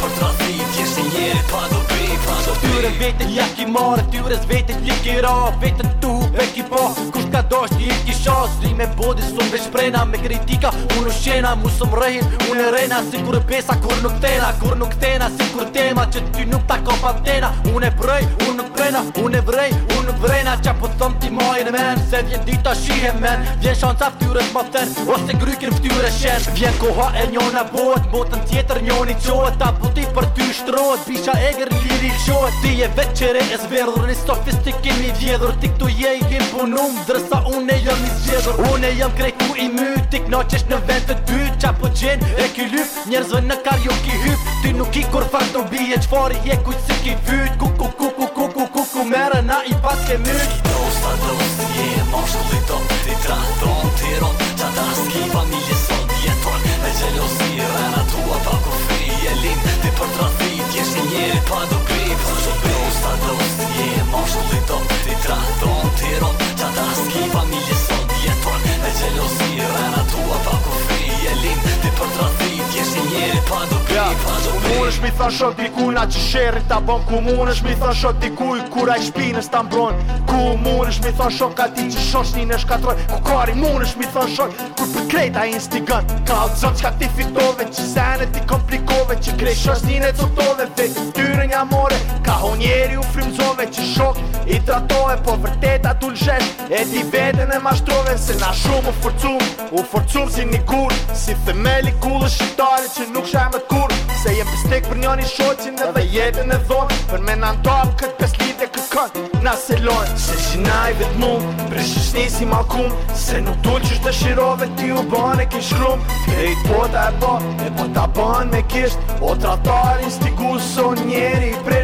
potrafi Wiesz, nie padł Tyre vete t'ja ki marë, tyre s'vete t'li ki ra Vete t'u ve ki po, kusht ka dosht t'i ki shos Ri me bodi s'um me shprena, me kritika unë shena Mu s'm rëhin, unë rena, si kur besa kur nuk tena Kur nuk tena, si kur tema, që ty nuk ta ka pa tena Unë e prej, unë nuk prena, unë e vrej, unë nuk vrena Qa po thëm ti majnë men, se vjen dita shihe men Vjen shanca ftyre t'ma ten, ose grykin ftyre shen Vjen koha e njona bot, botën tjetër njoni qohet Ta buti për ty shtrohet, bisha e gërë liri qohet ti je vetë qere e zverdhur Një sofistik i një vjedhur Ti këtu je i him punum Dresa une e jam një zgjedhur Unë e jam krejku i mytik Në qesh në vend të ty Qa po gjenë e ky lyf Njerëzve në kar jo ki hyf Ti nuk i kur farë të bije Qfarë je kujtë si ki fyt Ku ku ku ku ku ku ku ku Mere na i pas ke myt Ti do s'ta do s'ta do s'ta do s'ta do s'ta do s'ta do s'ta është mi thon shok dikuna që sherrit ta bon ku mun mi thon shok dikuj kur i shpinës ta mbron ku mun mi thon ka ti që shoshni në shkatroj ku kari mun mi thon shok kur për krejta instigant ka zot që ka ti fitove që ti komplikove shove që kresh shashtin e cuptove fit Tyre një amore ka honjeri u frimzove që shok i tratove Po vërtet t'u shesh e ti e mashtrove Se na shumë u forcum, u forcum si një kur Si themeli kullë shqiptare që nuk shaj më kur Se jem pëstik për një një shocin edhe jetën e dhonë Për me në ndohem këtë peslit e këkën na se lojnë Se shinaj vetë mund, për shishni si malkum Se nuk tull që shtë shirove ti u bane kish krum Kërë pota e po, e po ta me kisht o trattoristi, cussonieri, pre-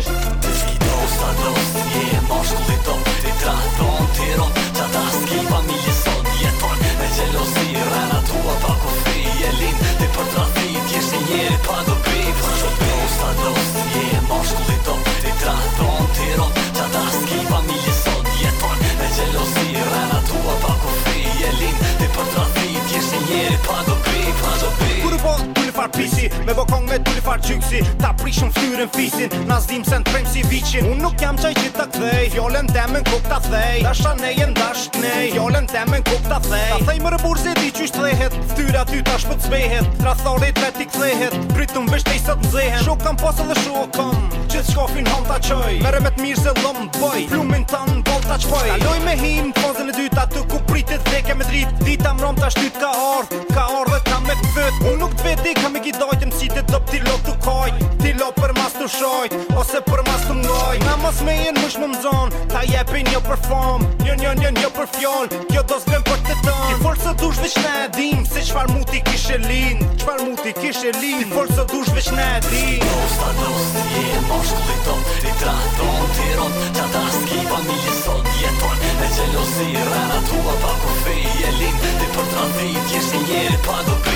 far pisi Me vokong me tulli far gjyksi Ta prishëm fyrën fisin Na zdim se në trejmë si vichin Unë nuk jam qaj që kthej kthej Fjollën temën kuk ta thej Dasha ne jem dasht nej Fjollën temën kuk ta thej Ta thej më rëbur se di qysh lehet Ftyra ty ta shpët zbehet Tra thori të vet kthehet Brytëm vesh të isët nëzehen kam posë dhe shokam Qëtë shkofin hon ta qoj Mere me të mirë se lëm boj Plumin tan në bol ta qpoj Kaloj me him Fonzën e dyta të ku pritit dhe ke me drit Dita mrom të ashtyt ka di kam me gjithajtëm si të top ti lop t'u kajt Ti lop për mas t'u shajt, ose për mas t'u mdojt Na mos me jenë mësh më mëzon, ta jepi një jo për fom Një një një një jo për fjoll, kjo do s'gjën për të tëm Ti folë së dush vish në edhim, se qfar mu ti kishe lin Qfar mu ti kishe lin, ti folë së dush vish në edhim Do një jeson, jeton, Rana tua pa kufi, jelin, dhe për të randit, jeshtë njëri pa